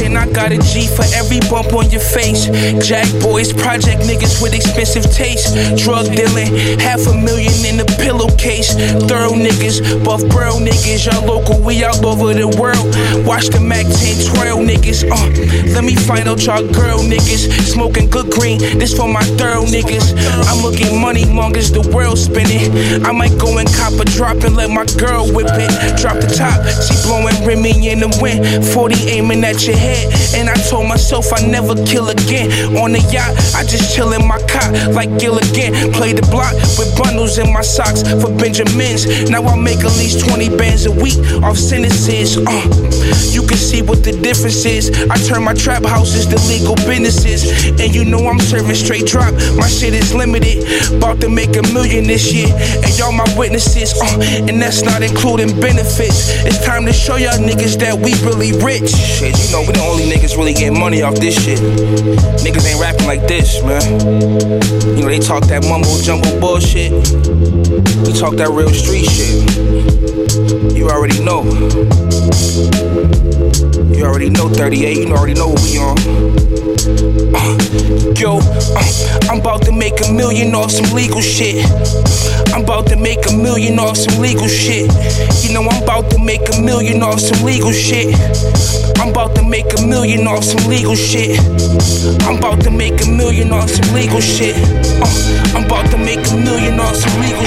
and I got a G for every bump on your face. Jack boys, project niggas with expensive taste. Drug dealing, half a million in the pillowcase. Thorough niggas, buff bro niggas. Y'all local, we all over the world. Watch the Mac 10 twirl niggas. Uh, let me find out y'all girl niggas. Smoking good green, this for my thorough niggas. I'm looking money mongers, the world spinning. I might go and cop a drop and let my girl whip it. Drop the top, she blowing Remy in the wind. 40 aiming at your head. And I told myself I never kill again. On the yacht, I just chill in my cot like Gilligan. Play the block with bundles in my socks for Benjamins. Now I make at least 20 bands a week off sentences. Uh, you can see what the difference is. I turn my trap houses to legal businesses. And you know I'm serving straight drop. My shit is limited. About to make a million this year. And y'all my witnesses. Uh, and that's not including benefits. It's time to show y'all niggas that we really rich. Shit, you know, we the only niggas really getting money off this shit. Niggas ain't rapping like this, man. You know, they talk that mumbo jumbo bullshit. We talk that real street shit. You already know. Already know 38, you already know what we on. Uh, yo, uh, I'm about to make a million off some legal shit. I'm about to make a million off some legal shit. You know, I'm about to make a million off some legal shit. I'm about to make a million off some legal shit. I'm about to make a million off some legal shit. Uh, I'm about to make a million off some legal shit.